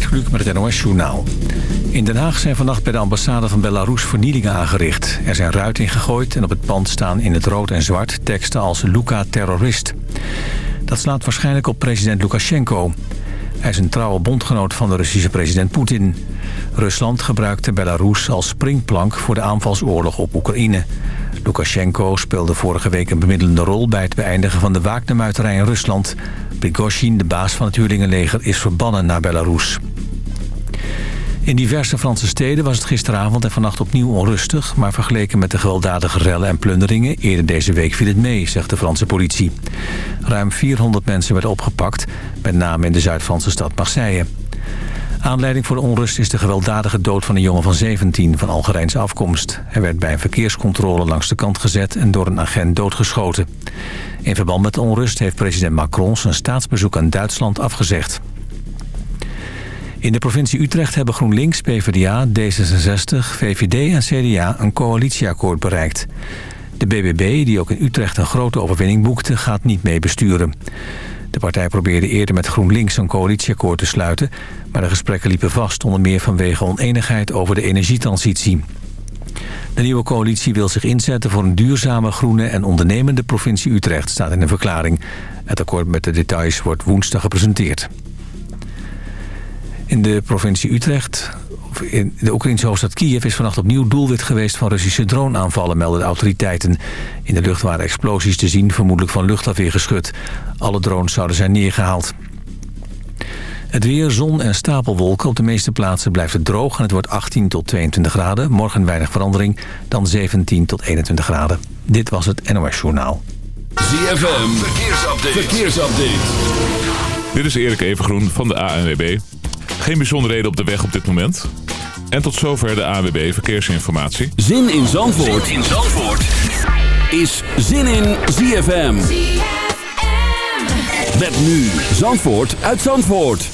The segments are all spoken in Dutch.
Gert met het NOS Journaal. In Den Haag zijn vannacht bij de ambassade van Belarus vernielingen aangericht. Er zijn ruiten ingegooid en op het pand staan in het rood en zwart teksten als Luka terrorist. Dat slaat waarschijnlijk op president Lukashenko. Hij is een trouwe bondgenoot van de Russische president Poetin. Rusland gebruikte Belarus als springplank voor de aanvalsoorlog op Oekraïne. Lukashenko speelde vorige week een bemiddelende rol bij het beëindigen van de waaknemuiterij in Rusland. Prigozhin, de baas van het huurlingenleger, is verbannen naar Belarus. In diverse Franse steden was het gisteravond en vannacht opnieuw onrustig... maar vergeleken met de gewelddadige rellen en plunderingen... eerder deze week viel het mee, zegt de Franse politie. Ruim 400 mensen werden opgepakt, met name in de Zuid-Franse stad Marseille. Aanleiding voor de onrust is de gewelddadige dood van een jongen van 17 van Algerijnse afkomst. Hij werd bij een verkeerscontrole langs de kant gezet en door een agent doodgeschoten. In verband met de onrust heeft president Macron zijn staatsbezoek aan Duitsland afgezegd. In de provincie Utrecht hebben GroenLinks, PvdA, D66, VVD en CDA een coalitieakkoord bereikt. De BBB, die ook in Utrecht een grote overwinning boekte, gaat niet mee besturen. De partij probeerde eerder met GroenLinks een coalitieakkoord te sluiten... maar de gesprekken liepen vast onder meer vanwege oneenigheid over de energietransitie. De nieuwe coalitie wil zich inzetten voor een duurzame, groene en ondernemende provincie Utrecht, staat in een verklaring. Het akkoord met de details wordt woensdag gepresenteerd. In de provincie Utrecht, in de Oekraïnse hoofdstad Kiev... is vannacht opnieuw doelwit geweest van Russische droneaanvallen, melden de autoriteiten. In de lucht waren explosies te zien, vermoedelijk van luchtafweergeschut. Alle drones zouden zijn neergehaald. Het weer, zon en stapelwolken. Op de meeste plaatsen blijft het droog en het wordt 18 tot 22 graden. Morgen weinig verandering, dan 17 tot 21 graden. Dit was het NOS Journaal. ZFM, verkeersupdate. verkeersupdate. Dit is Erik Evengroen van de ANWB. Geen bijzonderheden op de weg op dit moment. En tot zover de ANWB Verkeersinformatie. Zin in Zandvoort, zin in Zandvoort. is Zin in ZFM. ZFM. Met nu Zandvoort uit Zandvoort.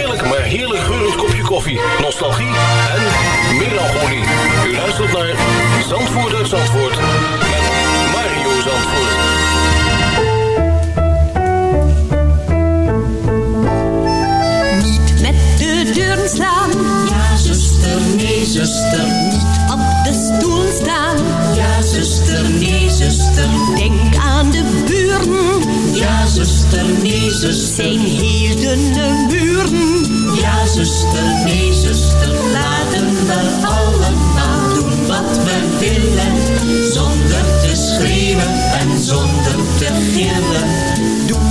maar heerlijk geurend kopje koffie, nostalgie en melancholie. U luistert naar Zandvoort uit Zandvoort met Mario Zandvoort. Niet met de deuren slaan. Ja, zuster, nee, zuster. Niet stoel staan. Ja, zuster, nee, zuster. Denk aan de buren. Ja, zuster, nee, zuster. Zijn heel dunne muren. Ja, zuster, nee, zuster. Laten we allemaal doen wat we willen. Zonder te schreeuwen en zonder te gillen. Doe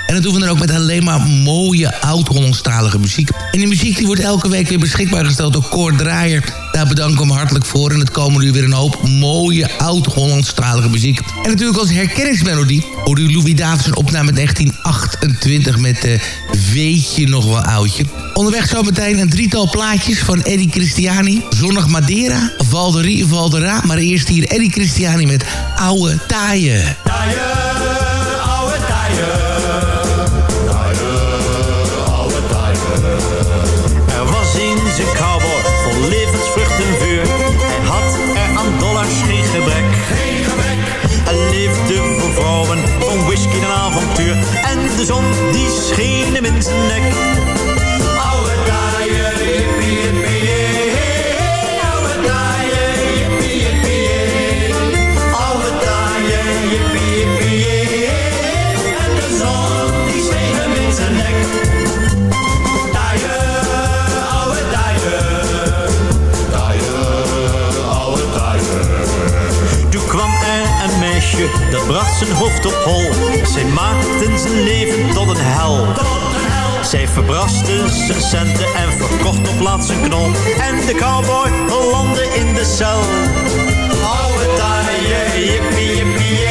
En dat doen we dan ook met alleen maar mooie oud-Hollandstalige muziek. En die muziek die wordt elke week weer beschikbaar gesteld door Cor Draaier. Daar bedank ik hem hartelijk voor. En het komen nu weer een hoop mooie oud-Hollandstalige muziek. En natuurlijk als herkenningsmelodie hoorde u Louis Davids een opname uit 1928 met uh, Weet je nog wel oudje. Onderweg zometeen een drietal plaatjes van Eddie Christiani. Zonnig Madeira, Valderie, Valdera. Maar eerst hier Eddie Christiani met Oude Taaien. Er dat bracht zijn hoofd op hol. Zij maakten zijn leven tot een hel. Zij verbraste zijn centen en verkocht op laatst zijn knol. En de cowboy landde in de cel. Oude taaie, jippie, jippie,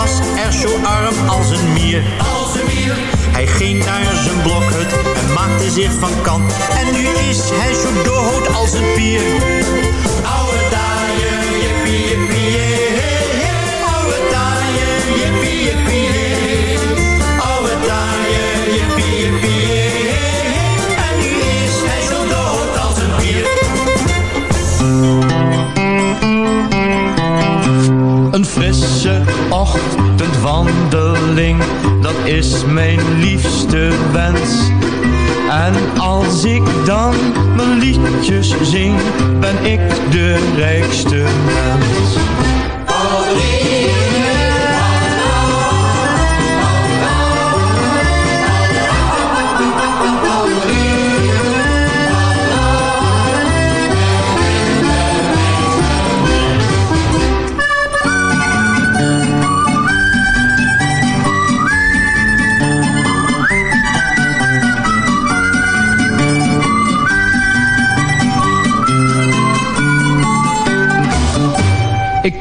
was er zo arm als een mier. Als een mier. Hij ging naar zijn blokhut en maakte zich van kant. En nu is hij zo dood als een pier. dat is mijn liefste wens. En als ik dan mijn liedjes zing, ben ik de rijkste mens. Allerie.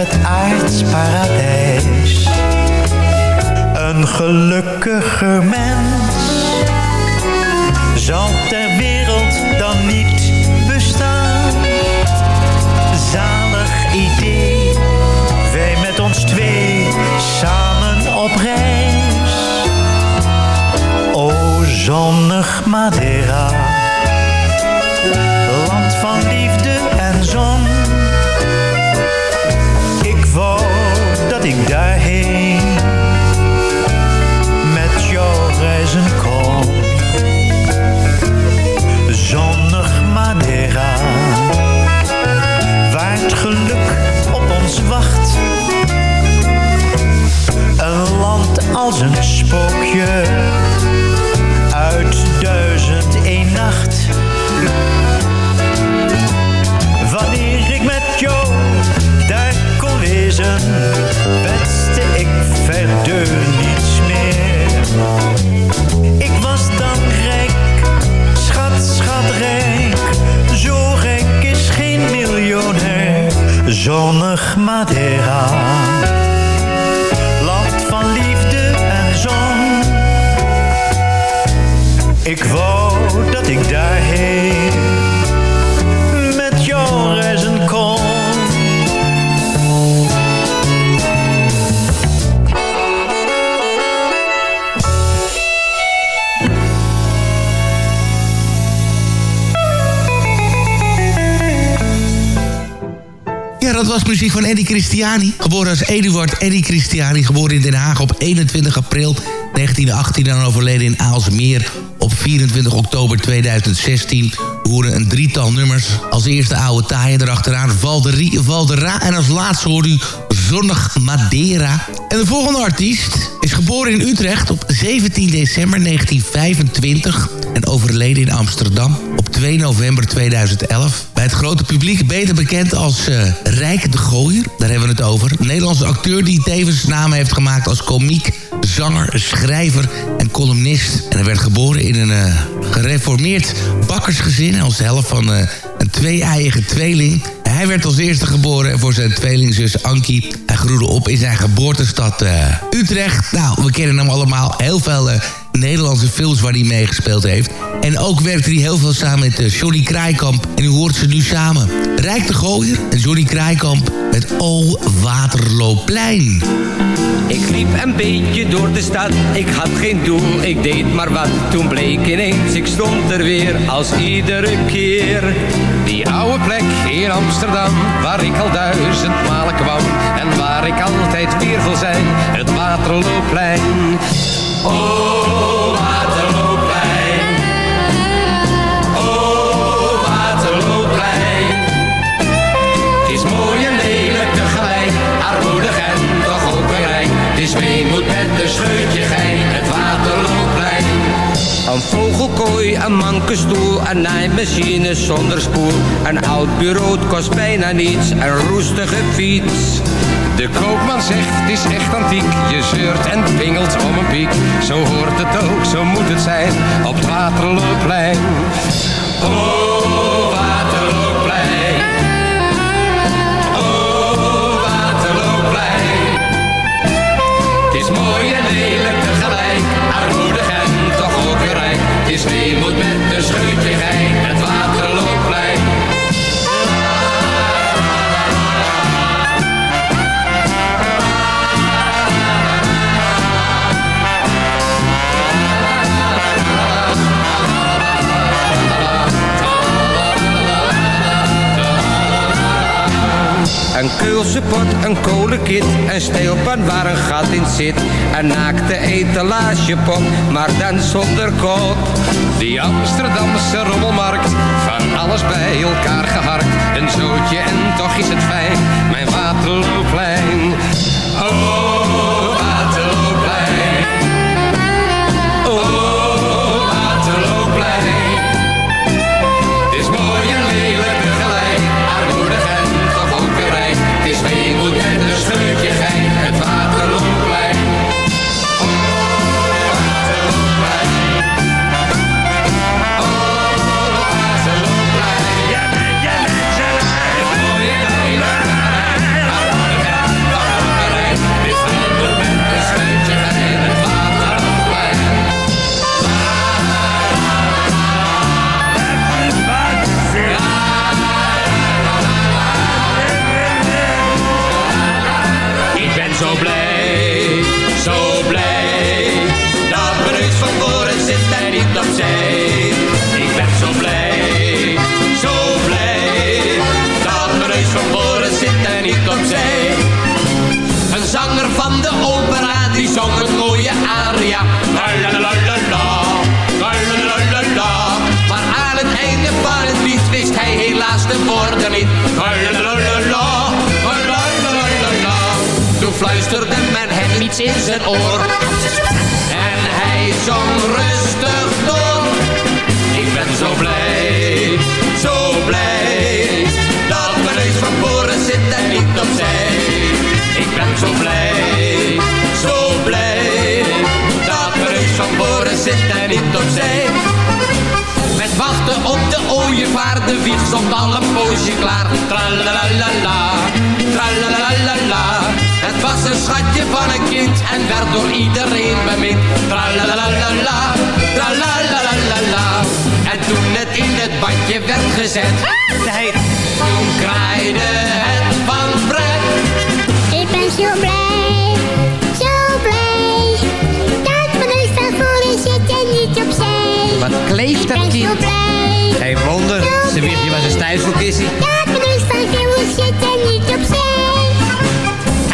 Het aardsparadijs. Een gelukkiger mens zal ter wereld dan niet bestaan. Zalig idee, wij met ons twee samen op reis. O zonnig Madeira, land van dat ik daarheen Zonnig Madeira, land van liefde en zon. Ik wou dat ik daarheen dat was muziek van Eddie Christiani. Geboren als Eduard Eddie Christiani. Geboren in Den Haag op 21 april 1918 en overleden in Aalsmeer op 24 oktober 2016. We horen een drietal nummers. Als eerste oude taaien erachteraan Valderie, Valdera. En als laatste hoort u Zonnig Madeira. En de volgende artiest is geboren in Utrecht op 17 december 1925... en overleden in Amsterdam op 2 november 2011. Het grote publiek beter bekend als uh, Rijk de Gooier. Daar hebben we het over. Een Nederlandse acteur die tevens naam heeft gemaakt als komiek, zanger, schrijver en columnist. En hij werd geboren in een uh, gereformeerd bakkersgezin... als helft van uh, een twee-eiige tweeling... Hij werd als eerste geboren voor zijn tweelingzus Ankie. Hij groeide op in zijn geboortestad Utrecht. Nou, we kennen hem allemaal. Heel veel Nederlandse films waar hij meegespeeld heeft. En ook werkte hij heel veel samen met uh, Johnny Kraaikamp. En u hoort ze nu samen. Rijk de Gooier en Johnny Kraaikamp met O Waterloopplein. Ik liep een beetje door de stad, ik had geen doel, ik deed maar wat. Toen bleek ineens, ik stond er weer als iedere keer. Die oude plek in Amsterdam, waar ik al duizend malen kwam. En waar ik altijd weer wil zijn, het Waterloopplein. Oh, Waterloopplein. Oh, Waterloopplein. Het is mooi en lelijk tegelijk, armoedig en toch ook weer rijk. Het is weemoed met een scheutje gein, het Waterloopplein. Een vogelkooi, een mankenstoel, een naaimachine zonder spoel. Een oud bureau kost bijna niets, een roestige fiets. De koopman zegt, het is echt antiek. Je zeurt en pingelt om een piek. Zo hoort het ook, zo moet het zijn, op het Waterloopplein. Pot, een kolenkit, een steelpan waar een gat in zit. Een naakte etalagepop, maar dan zonder kop. Die Amsterdamse rommelmarkt, van alles bij elkaar geharkt. Een zootje en toch is het fijn, mijn Waterloopplein. Tralalala, tralalala. Toen fluisterde men hem iets in zijn oor. En hij zong rustig door. Ik ben zo blij, zo blij. Dat mijn neus van voren zit en niet opzij. Ik ben zo blij, zo blij. Dat mijn neus van voren zit en niet opzij. Op de ooievaar, de wieg stond al een poosje klaar. Tralalala, tralalala. Het was een schatje van een kind en werd door iedereen bemind. Tralalala, tralalala. En toen het in het badje werd gezet, toen kraaide het van pret. Ik ben zo blij. Wat kleeft dat Ik zo kind? blij. Geen wonder, ze wiegje was een stijfselkissie. Mijn neus van zit en niet opzij.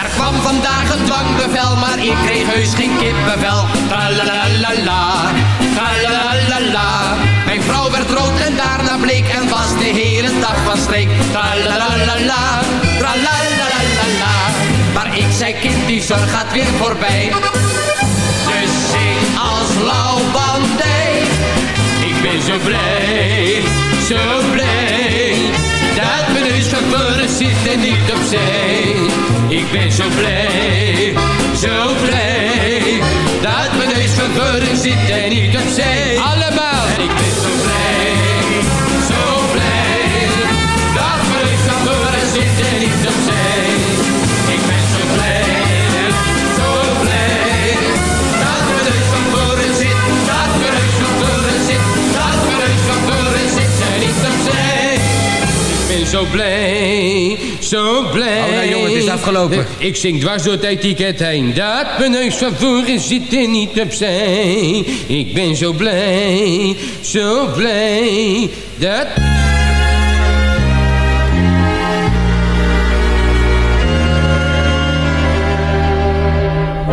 Er kwam vandaag een dwangbevel, maar ik kreeg heus geen kippenvel. Tralalala, tralalala. Mijn vrouw werd rood en daarna bleek en was de hele dag van streek. Tralalala, tralalala. Maar ik zei kind, die zorg gaat weer voorbij. Dus zing als lauwbandij. Ik ben zo blij, zo blij. Dat mijn neus van voren zit en niet opzij. Ik ben zo blij, zo blij. Dat mijn neus van voren zit en niet opzij. Zo blij. Oh, nou, jongen, het is afgelopen. Ik zing dwars door het etiket heen. Dat mijn neus van voren zit en niet opzij. Ik ben zo blij, zo blij. Dat...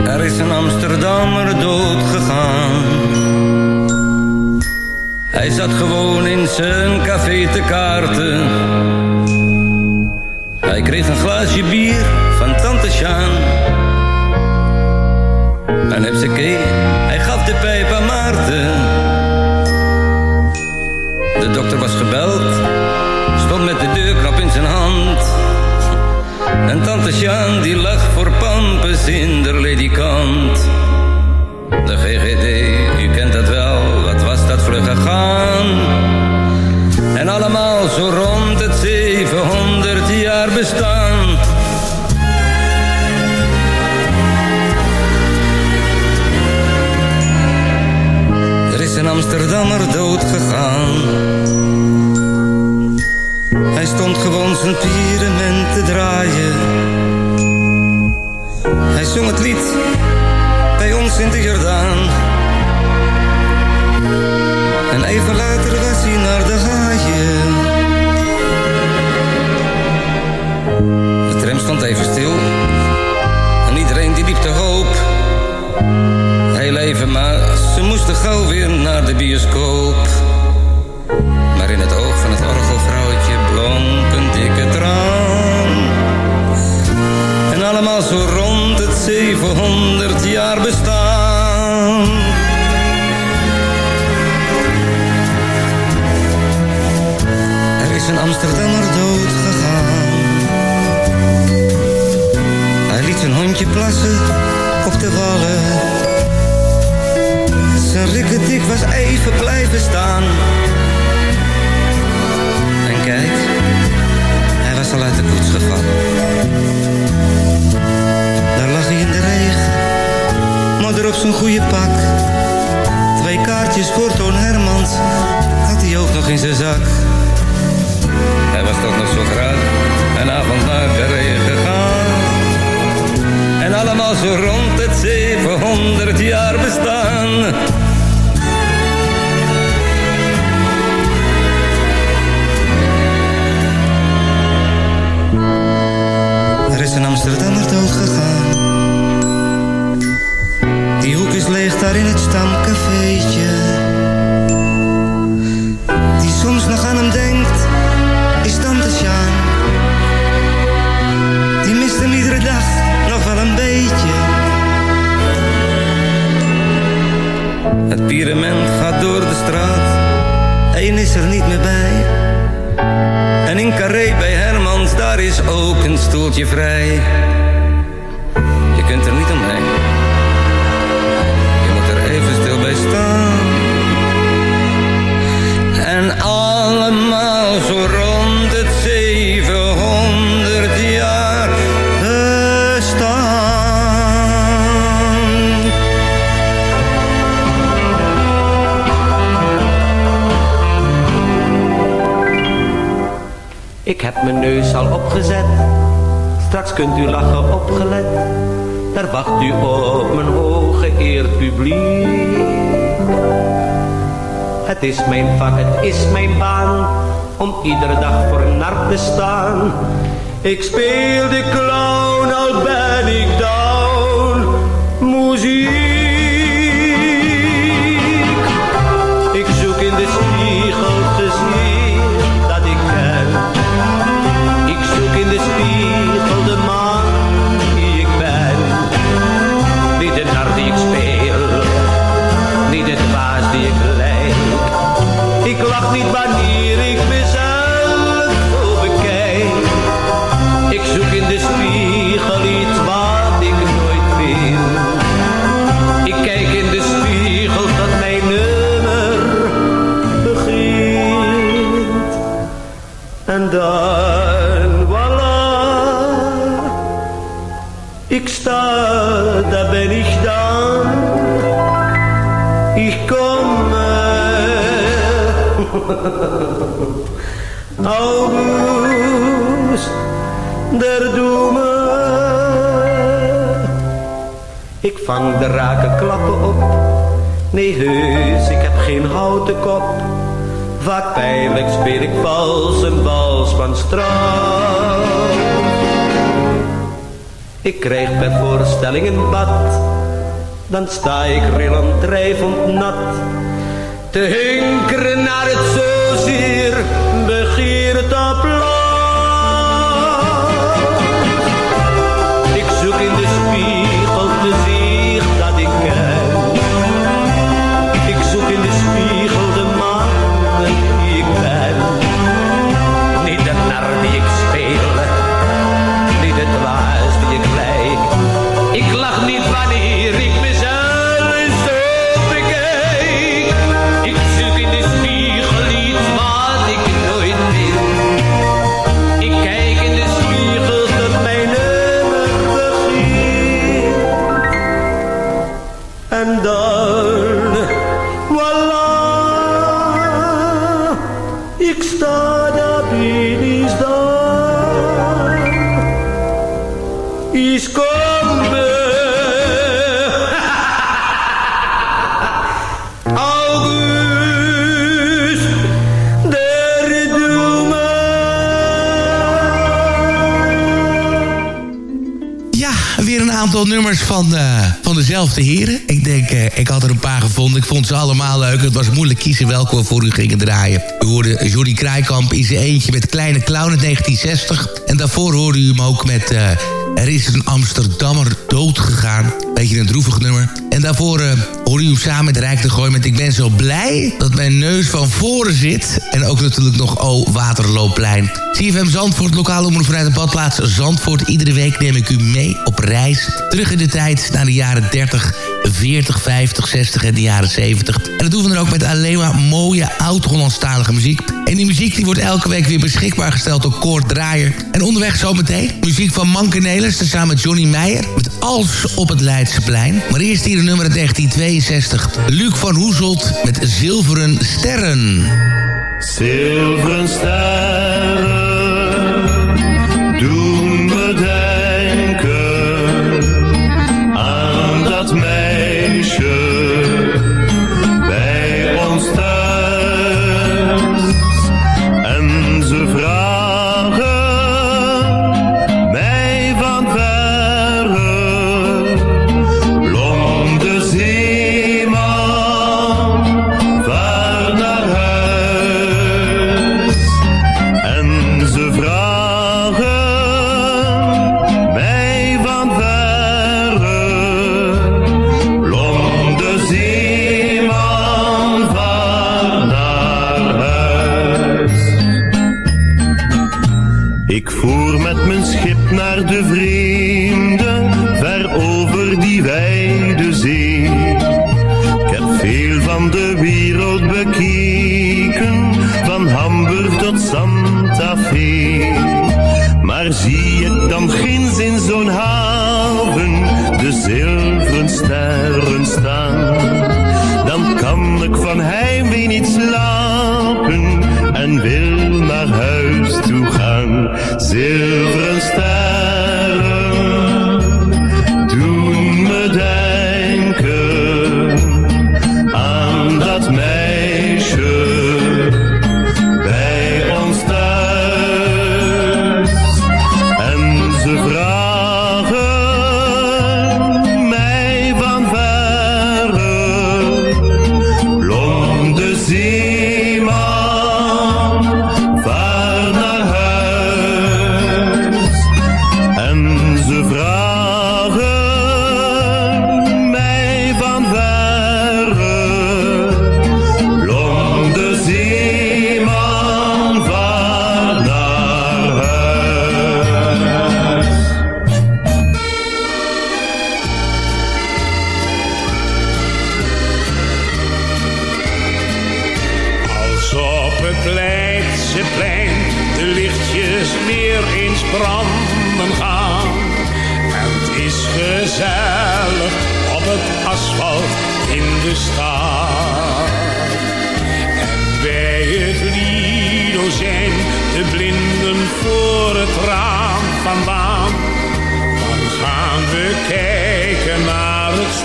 Er is een Amsterdammer doodgegaan. Hij zat gewoon in zijn café te kaarten. Hij kreeg een glaasje bier van tante Sjaan. En hupsakee, hij gaf de pijp aan Maarten. De dokter was gebeld, stond met de deurknop in zijn hand. En tante Sjaan die lag voor pampes in de ledikant. De GGD, u kent dat wel, wat was dat vlug gegaan. En allemaal zo rond het 700 jaar bestaan. Er is een Amsterdammer dood gegaan. Hij stond gewoon zijn pyramid te draaien. Hij zong het lied bij ons in de Jordaan. En even later was hij naar de haaien. Stond even stil. En iedereen die liep te hoop. Heel even, maar ze moesten gauw weer naar de bioscoop. Maar in het oog van het orgelvrouwtje blonk een dikke traan. En allemaal zo rond het 700 jaar bestaan. Er is een Amsterdammer dood zijn hondje plassen op de wallen. Zijn rikketik was even blijven staan. En kijk, hij was al uit de koets gevallen. Daar lag hij in de regen, modder op zijn goede pak. Twee kaartjes voor Toon Hermans had hij ook nog in zijn zak. Hij was toch nog zo graag een avond naar. En allemaal zo rond het 700 jaar bestaan. Er is een Amsterdammer dood gegaan. Die hoek is leeg daar in het stamcafeetje. Die soms nog aan hem denkt, Pierement gaat door de straat, Eén is er niet meer bij. En in Carré bij Hermans, daar is ook een stoeltje vrij. Neus al opgezet, straks kunt u lachen opgelet. Daar wacht u op mijn hooggeëerd publiek. Het is mijn vak, het is mijn baan, om iedere dag voor een nar te staan. Ik speel de clown, ik sta, daar ben ik dan. Ik komme. August, der Doeme. Ik vang de rake klappen op. Nee, heus, ik heb geen houten kop. Vaak pijnlijk speel ik vals een wals van straat. Ik krijg per voorstelling een bad. Dan sta ik rillend drijvend nat. Te hinkeren naar het zozeer nummers van, eh, van dezelfde heren. Ik denk, eh, ik had er een paar gevonden. Ik vond ze allemaal leuk. Het was moeilijk kiezen welke we voor u gingen draaien. U hoorde Jordi Krijkamp in zijn eentje met Kleine Clown in 1960. En daarvoor hoorde u hem ook met... eh, er is een Amsterdammer dood gegaan. Beetje een droevig nummer. En daarvoor uh, hoorde u samen met Rijk de Gooi met... Ik ben zo blij dat mijn neus van voren zit. En ook natuurlijk nog O Waterloopplein. CFM Zandvoort, lokale omroep vanuit de badplaats Zandvoort. Iedere week neem ik u mee op reis. Terug in de tijd naar de jaren 30, 40, 50, 60 en de jaren 70. En dat doen we dan ook met alleen maar mooie oud-Hollandstalige muziek. En die muziek die wordt elke week weer beschikbaar gesteld door Koord Draaier. En onderweg zometeen muziek van Manke Nelis, samen met Johnny Meijer. Met Als op het Leidseplein. Maar eerst hier de nummer 1962. Luc van Hoezelt met Zilveren Sterren. Zilveren sterren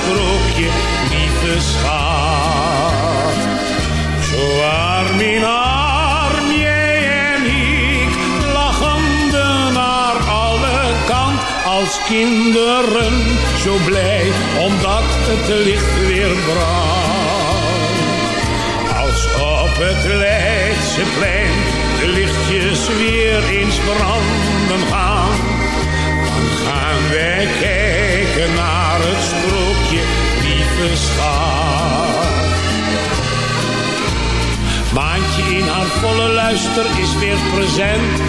sprookje, lieve schat. Zo arm in arm, jij en ik, lachende naar alle kant als kinderen. Zo blij omdat het licht weer brandt. Als op het Leidseplein de lichtjes weer eens branden gaan. Dan gaan wij kijken naar het sprookje, schat. Maantje in haar volle luister is weer present.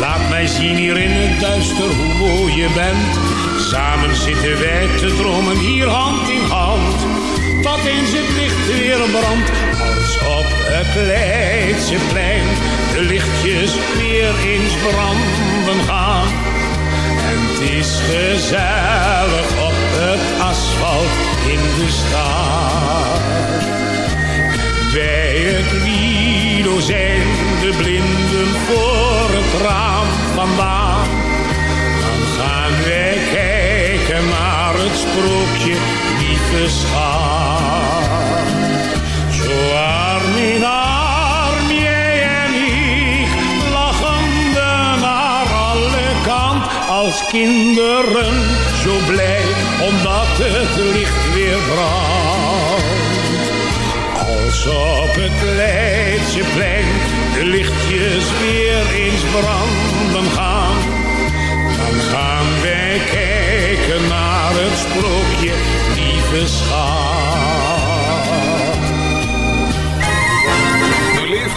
Laat mij zien hier in het duister hoe mooi je bent. Samen zitten wij te dromen hier hand in hand. Tot eens het licht weer brandt. Als op het Leidseplein de lichtjes weer eens branden gaan. En het is gezellig in de stad. Bij het Lido zijn de blinden voor het raam vandaan. Dan gaan wij kijken naar het sprookje, lieve schat. Zo arm in arm, jij en ik, lachende naar alle kant als kinderen. Zo blij omdat het licht Als op het Leidseplein de lichtjes weer eens branden gaan. Dan gaan wij kijken naar het sprookje, lieve schat.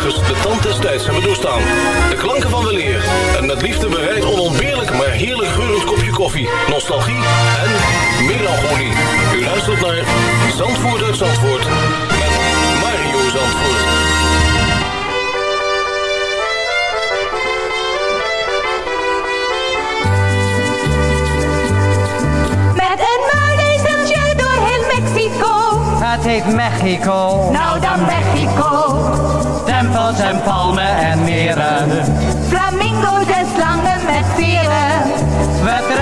de tand des tijds hebben doorstaan. De klanken van weleer en met liefde bereid onontbeerlijk maar heerlijk geurend kopje koffie, nostalgie en melancholie. U luistert naar Zandvoort uit Zandvoort met Mario Zandvoort. Met een muilezeltje door heel Mexico. Het heet Mexico. Nou dan Mexico. En palmen en meren. Flamingo's en slangen met veren.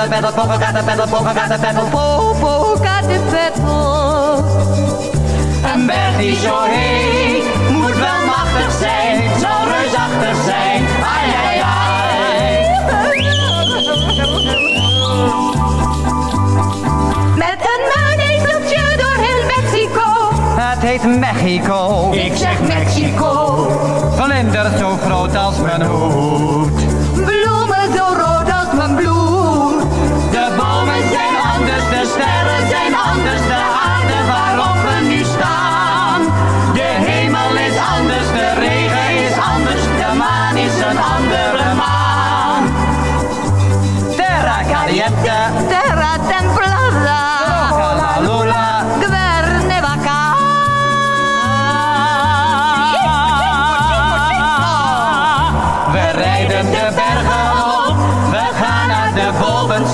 Caterpillar, polka caterpillar, polka caterpillar, popo caterpillar. Een berg die zo heet, moet wel machtig zijn, zal reusachtig zijn. Ai, ai, ai. Met een muinezeltje door heel Mexico. Het heet Mexico. Ik zeg Mexico. Vlinders zo groot als mijn hoed.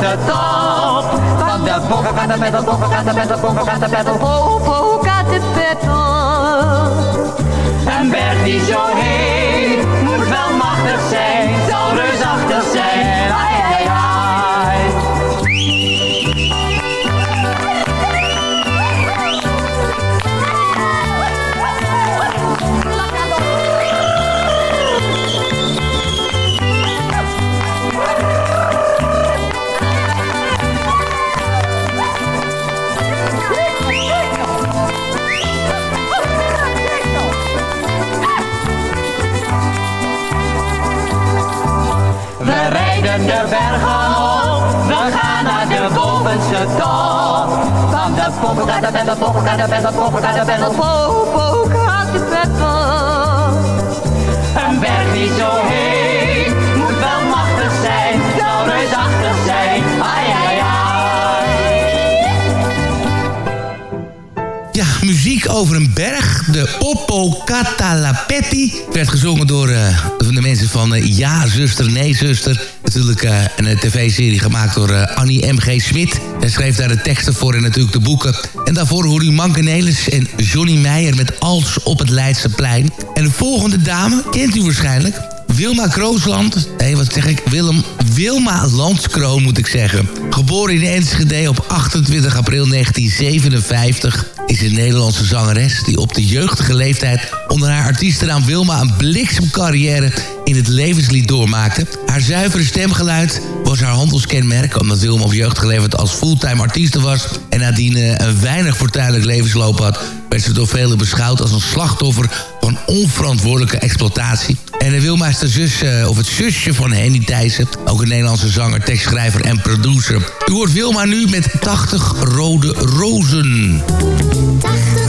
Bovenste top. Van de bokkenkaterpettel, bokkenkaterpettel, bokkenkaterpettel, Popo caterpillar. Een berg die zo heet, bergen op, we gaan naar de bovenste top. Van de poppenkadabelle, poppenkadabelle, poppenkadabelle, Popo caterpillar. Een berg die zo heet, moet wel machtig zijn, zal reusachtig zijn. Ai, ai, ai. Ja, muziek over een berg. De Oppo Catalapetti. Werd gezongen door van de mensen van eh, Ja, zuster, nee, zuster. Natuurlijk eh, een tv-serie gemaakt door eh, Annie M.G. Smit. Zij schreef daar de teksten voor en natuurlijk de boeken. En daarvoor hoor u Manke Nelis en Johnny Meijer met Als op het Leidseplein. En de volgende dame kent u waarschijnlijk. Wilma Kroosland, nee wat zeg ik, Willem, Wilma Landskroon moet ik zeggen. Geboren in Enschede op 28 april 1957 is een Nederlandse zangeres die op de jeugdige leeftijd onder haar artiestennaam Wilma een bliksemcarrière in het levenslied doormaakte. Haar zuivere stemgeluid was haar handelskenmerk... omdat Wilma op jeugdige leeftijd als fulltime artieste was... en nadien eh, een weinig fortuinlijk levensloop had... werd ze door velen beschouwd als een slachtoffer van onverantwoordelijke exploitatie. En Wilma is de zus, eh, of het zusje van Henny Thijssen. Ook een Nederlandse zanger, tekstschrijver en producer. U hoort Wilma nu met 80 rode rozen. 80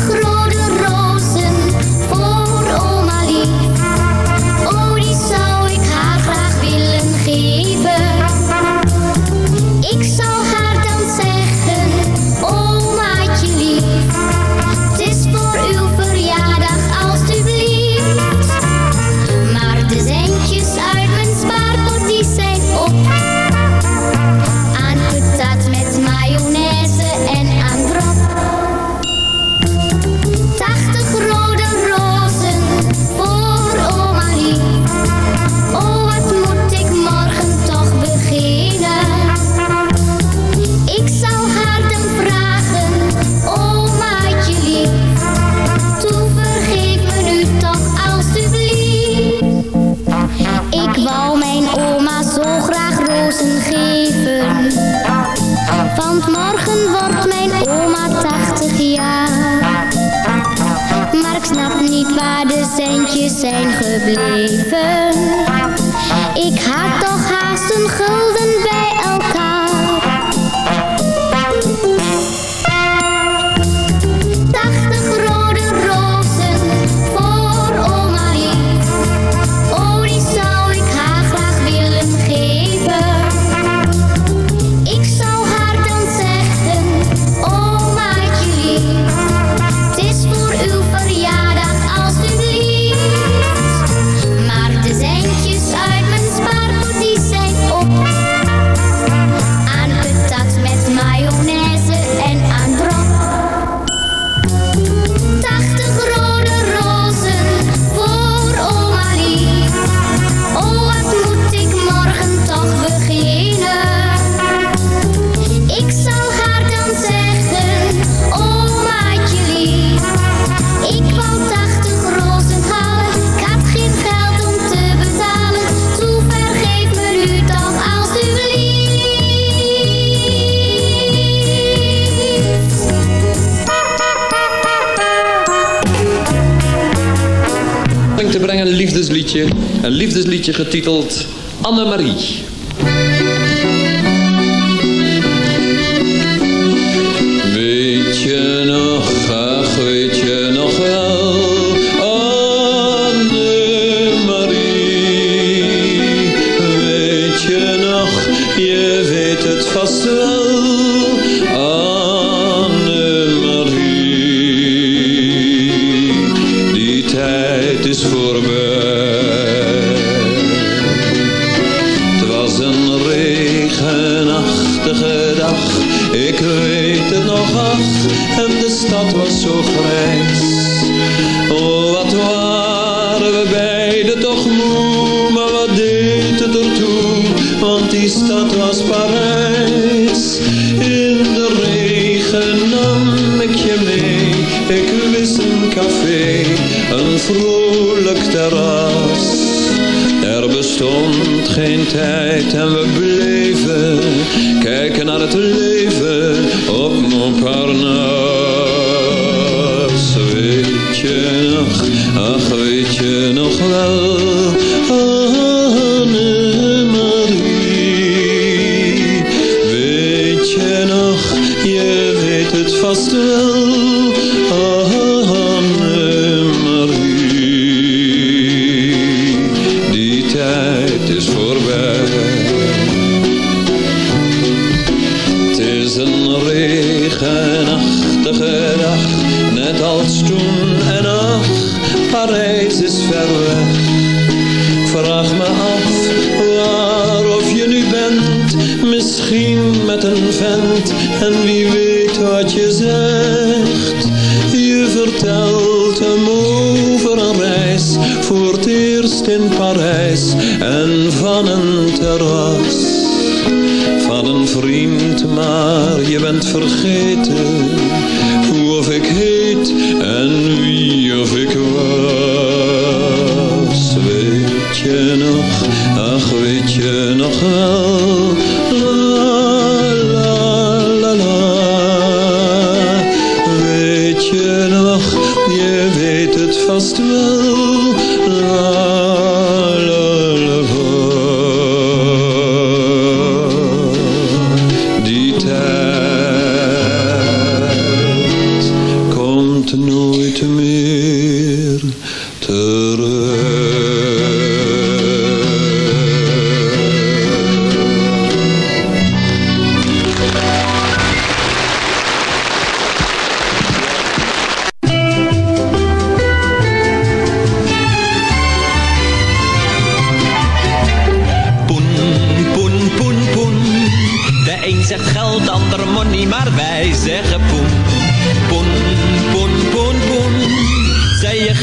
liefdesliedje getiteld Annemarie. Tijd en we bleven kijken naar het leven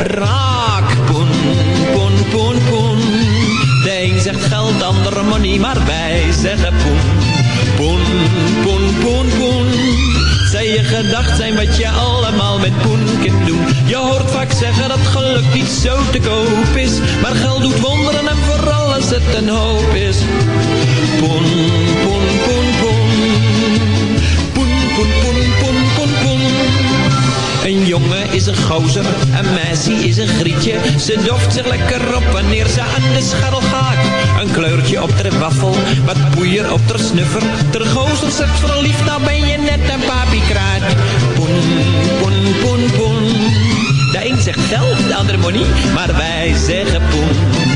Raak, poen, poen, poen, poen. De een zegt geld, de ander money, maar wij zeggen poen. Poen, poen, poen, poen. Zij je gedacht zijn wat je allemaal met poen kunt doen. Je hoort vaak zeggen dat geluk niet zo te koop is. Maar geld doet wonderen en vooral als het een hoop is. Poen, poen. Poen, Jongen is een gozer, een meisje is een grietje. Ze doft zich lekker op wanneer ze aan de scharrel gaat. Een kleurtje op de waffel, wat poeier op de snuffer. Ter gozer zegt verliefd, nou ben je net een papiekraat. Poen, poen, poen, poen. De een zegt geld, de ander money, maar wij zeggen. Poen,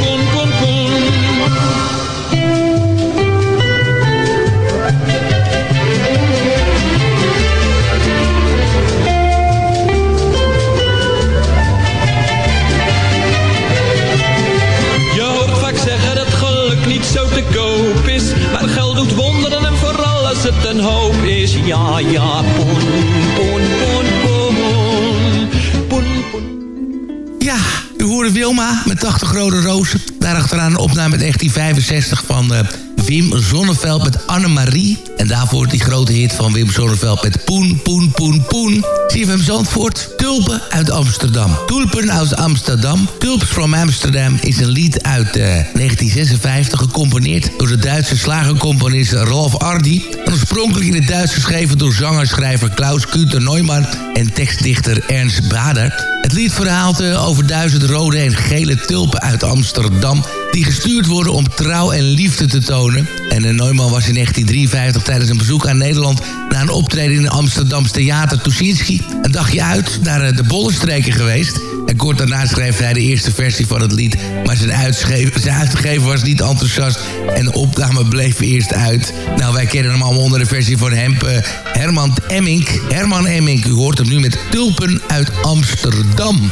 Ja, ja, poen, poen, poen, poen. Poen. Ja, u hoorde Wilma met 80 rode rozen. Daarachteraan een opname met 1965 van... eh, Wim Zonneveld met Annemarie. En daarvoor die grote hit van Wim Zonneveld met Poen, Poen, Poen, Poen. CFM Zandvoort, Tulpen uit Amsterdam. Tulpen uit Amsterdam. Tulps from Amsterdam is een lied uit eh, 1956... gecomponeerd door de Duitse slagercomponist Rolf Ardi. En oorspronkelijk in het Duits geschreven door zanger-schrijver Klaus Kuter Neumann... en tekstdichter Ernst Bader. Het lied verhaalt eh, over duizend rode en gele tulpen uit Amsterdam die gestuurd worden om trouw en liefde te tonen. En Neumann was in 1953 tijdens een bezoek aan Nederland... na een optreden in Amsterdamse Theater Tuschinski... een dagje uit naar uh, de Bollenstreken geweest... En kort daarna schreef hij de eerste versie van het lied... maar zijn, zijn uitgever was niet enthousiast... en de opname bleef eerst uit. Nou, wij kennen hem allemaal onder de versie van Hemp, uh, Herman Emmink. Herman Emmink, u hoort hem nu met Tulpen uit Amsterdam.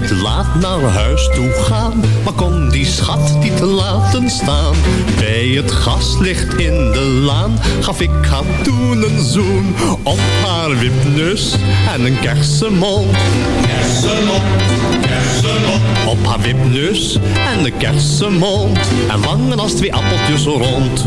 Niet laat naar huis toe gaan, maar kon die schat niet laten staan. Bij het gaslicht in de laan gaf ik haar toen een zoen op haar wipneus en een kersenmond. Kersenmond, kersenmond. Op haar wipneus en een kersenmond en wangen als twee appeltjes rond.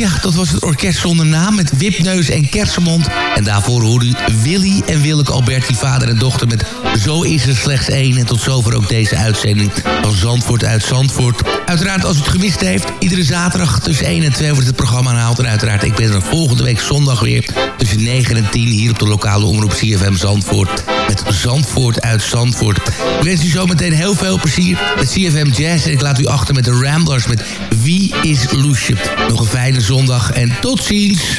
Ja, dat was het orkest zonder naam met Wipneus en Kersenmond. En daarvoor hoorde u Willy en Willeke Alberti, vader en dochter met Zo is er slechts één. En tot zover ook deze uitzending van Zandvoort uit Zandvoort. Uiteraard als u het gemist heeft, iedere zaterdag tussen 1 en 2 wordt het programma herhaald. En uiteraard, ik ben er volgende week zondag weer tussen 9 en 10 hier op de lokale omroep CFM Zandvoort. Met Zandvoort uit Zandvoort. Ik wens u zometeen heel veel plezier met CFM Jazz. En ik laat u achter met de Ramblers met Wie is Loesje. Nog een fijne zondag en tot ziens.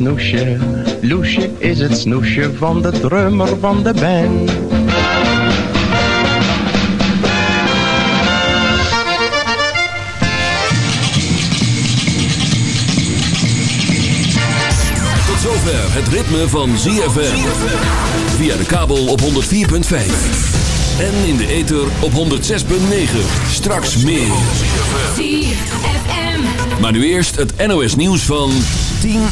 Snoesje? Loesje is het snoesje van de drummer van de band. Tot zover het ritme van ZFM. Via de kabel op 104.5. En in de ether op 106.9. Straks meer. ZFM. Maar nu eerst het NOS nieuws van 10 uur.